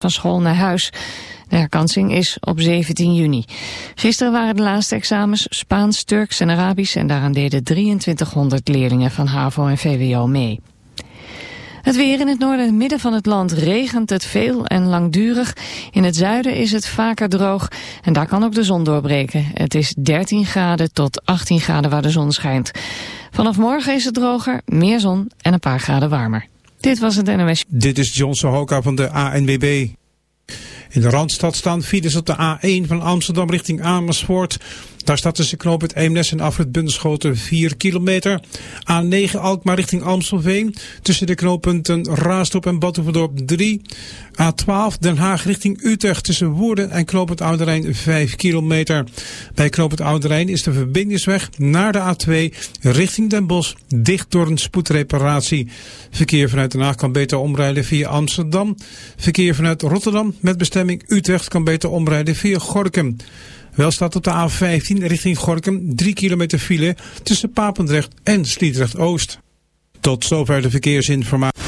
van school naar huis. De herkansing is op 17 juni. Gisteren waren de laatste examens Spaans, Turks en Arabisch... en daaraan deden 2300 leerlingen van HAVO en VWO mee. Het weer in het noorden en midden van het land regent het veel en langdurig. In het zuiden is het vaker droog en daar kan ook de zon doorbreken. Het is 13 graden tot 18 graden waar de zon schijnt. Vanaf morgen is het droger, meer zon en een paar graden warmer. Dit was het NOS. Dit is John Sohoka van de ANWB. In de Randstad staan files op de A1 van Amsterdam richting Amersfoort. Daar staat tussen knooppunt Eemnes en afrit Bunschoten 4 kilometer. A9 Alkmaar richting Amstelveen. Tussen de knooppunten Raasdorp en Batuverdorp 3. A12 Den Haag richting Utrecht tussen Woerden en knooppunt Ouderijn 5 kilometer. Bij knooppunt Ouderijn is de verbindingsweg naar de A2 richting Den Bosch dicht door een spoedreparatie. Verkeer vanuit Den Haag kan beter omrijden via Amsterdam. Verkeer vanuit Rotterdam met bestemming Utrecht kan beter omrijden via Gorkum. Wel staat op de A15 richting Gorkum 3 kilometer file tussen Papendrecht en Sliedrecht-Oost. Tot zover de verkeersinformatie.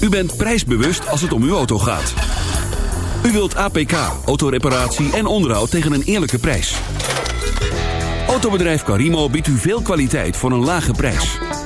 U bent prijsbewust als het om uw auto gaat. U wilt APK, autoreparatie en onderhoud tegen een eerlijke prijs. Autobedrijf Carimo biedt u veel kwaliteit voor een lage prijs.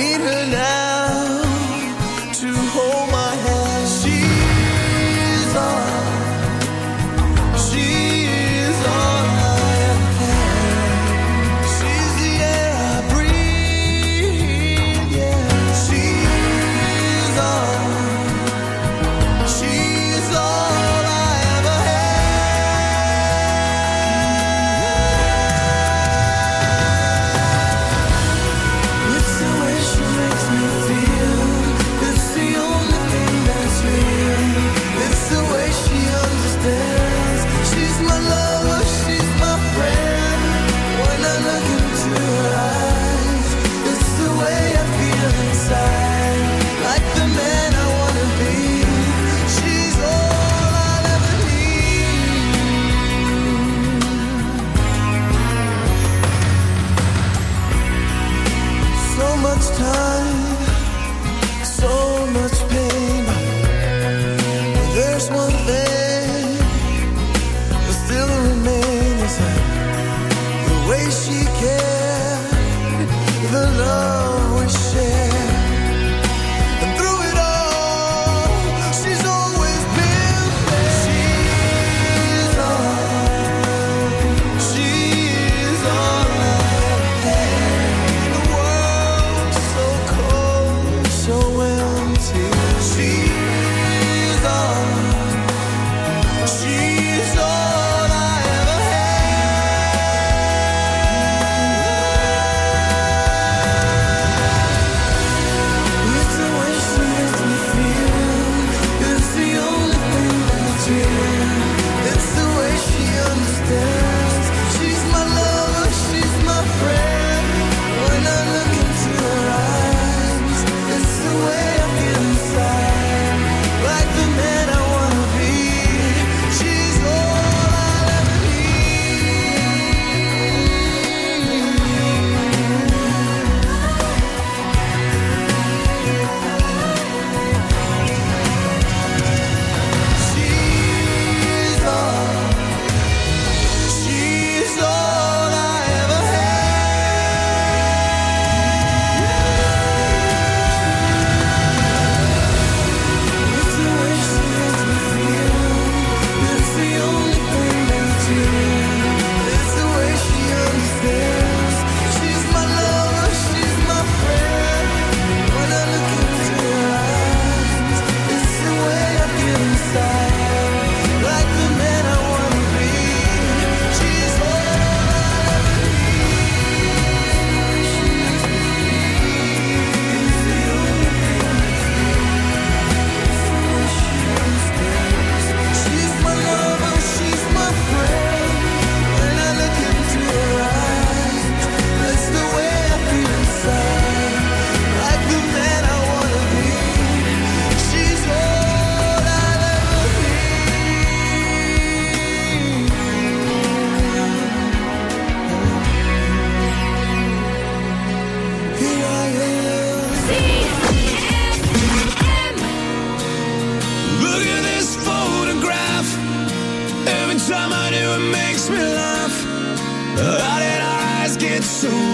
need her now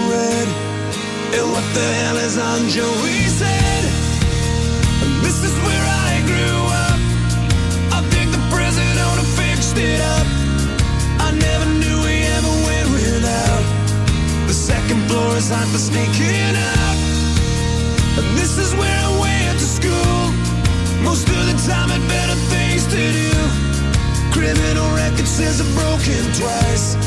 red. And what the hell is on Joey's head? This is where I grew up. I think the prison owner fixed it up. I never knew we ever went without. The second floor is hot for sneaking out. And this is where I went to school. Most of the time, had better things to do. Criminal record says I've broken twice.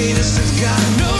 happiness has got no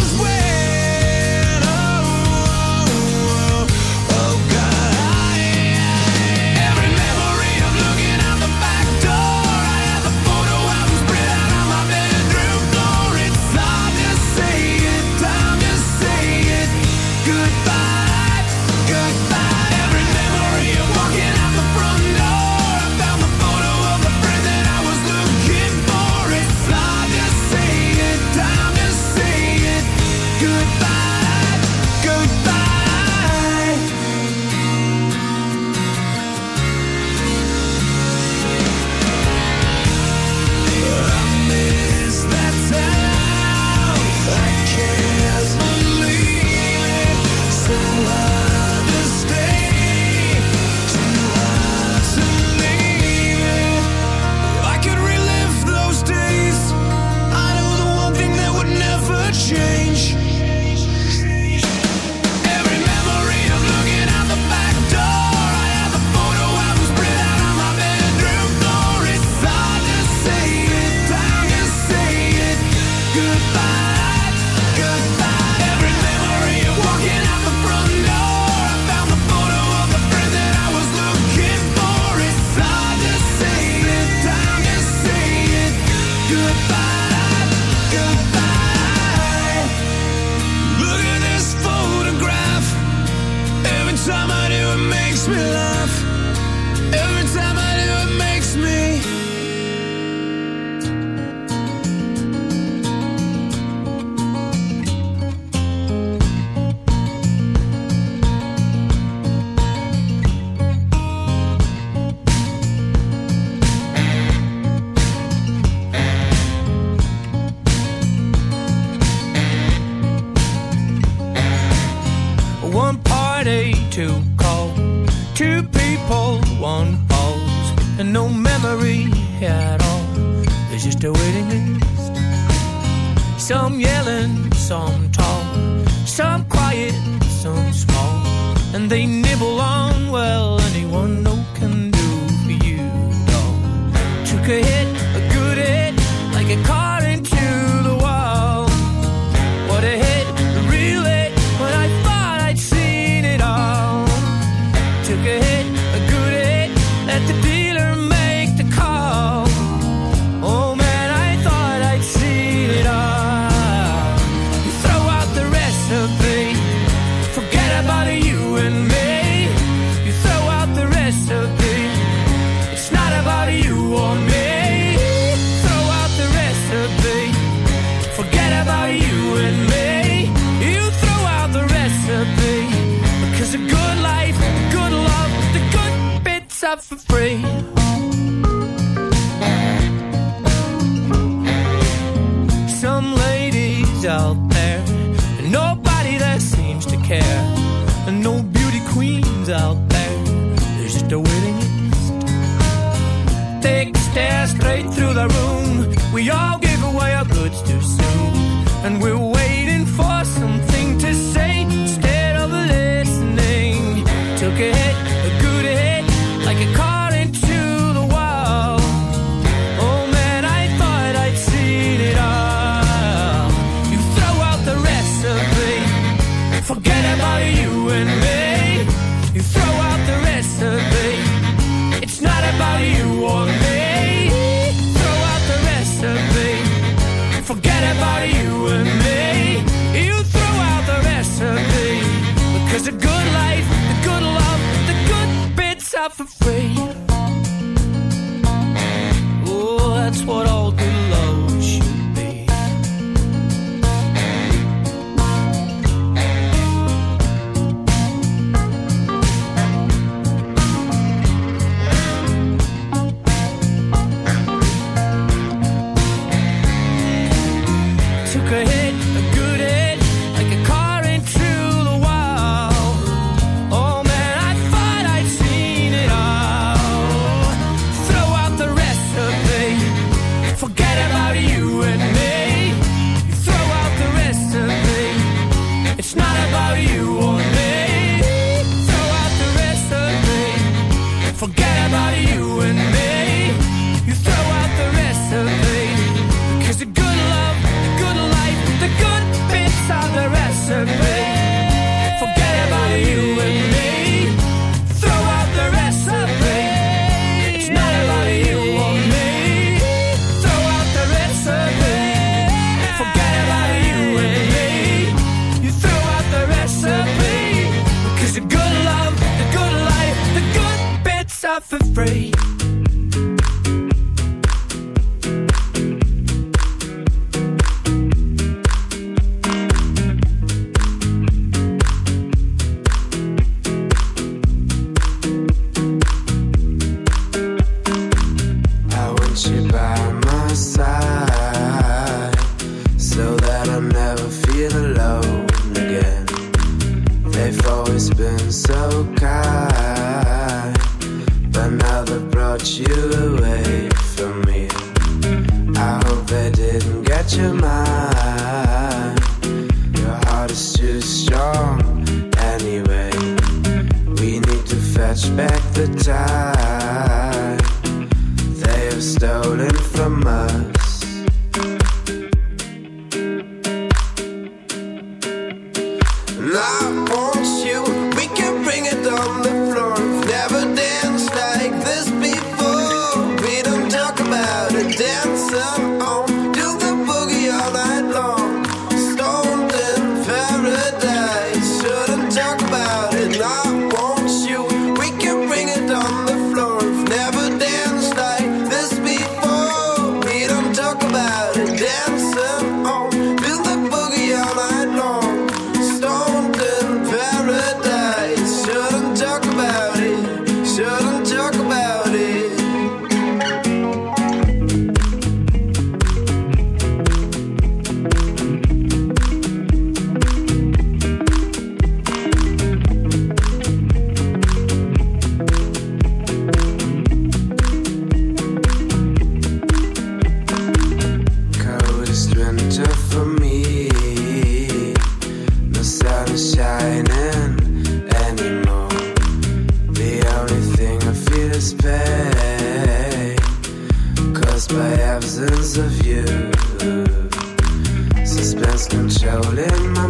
Shaolin, my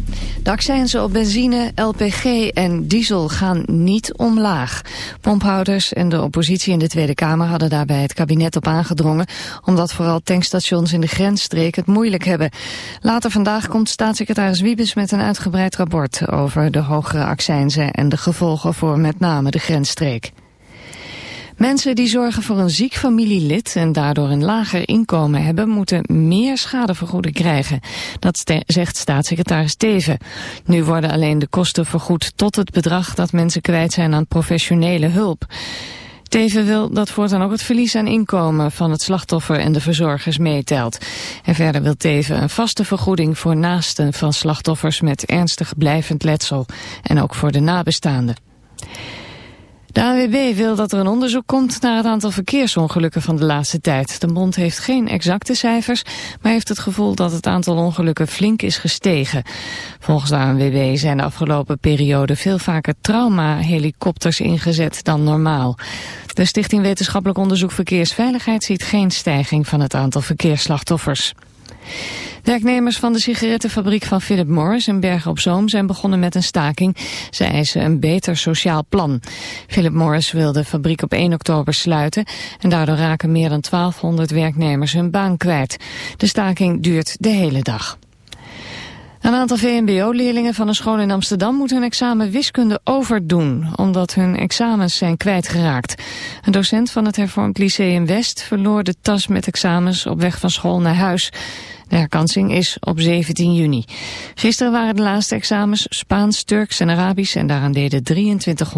De accijnzen op benzine, LPG en diesel gaan niet omlaag. Pomphouders en de oppositie in de Tweede Kamer hadden daarbij het kabinet op aangedrongen... omdat vooral tankstations in de grensstreek het moeilijk hebben. Later vandaag komt staatssecretaris Wiebes met een uitgebreid rapport... over de hogere accijnzen en de gevolgen voor met name de grensstreek. Mensen die zorgen voor een ziek familielid en daardoor een lager inkomen hebben, moeten meer schadevergoeding krijgen. Dat zegt staatssecretaris Teven. Nu worden alleen de kosten vergoed tot het bedrag dat mensen kwijt zijn aan professionele hulp. Teven wil dat voortaan ook het verlies aan inkomen van het slachtoffer en de verzorgers meetelt. En verder wil Teven een vaste vergoeding voor naasten van slachtoffers met ernstig blijvend letsel en ook voor de nabestaanden. De AWB wil dat er een onderzoek komt naar het aantal verkeersongelukken van de laatste tijd. De bond heeft geen exacte cijfers, maar heeft het gevoel dat het aantal ongelukken flink is gestegen. Volgens de ANWB zijn de afgelopen periode veel vaker trauma-helikopters ingezet dan normaal. De Stichting Wetenschappelijk Onderzoek Verkeersveiligheid ziet geen stijging van het aantal verkeersslachtoffers. Werknemers van de sigarettenfabriek van Philip Morris in Bergen op Zoom zijn begonnen met een staking. Ze eisen een beter sociaal plan. Philip Morris wil de fabriek op 1 oktober sluiten en daardoor raken meer dan 1200 werknemers hun baan kwijt. De staking duurt de hele dag. Een aantal VMBO-leerlingen van een school in Amsterdam moet hun examen wiskunde overdoen, omdat hun examens zijn kwijtgeraakt. Een docent van het hervormd Lyceum West verloor de tas met examens op weg van school naar huis. De herkansing is op 17 juni. Gisteren waren de laatste examens Spaans, Turks en Arabisch en daaraan deden 2300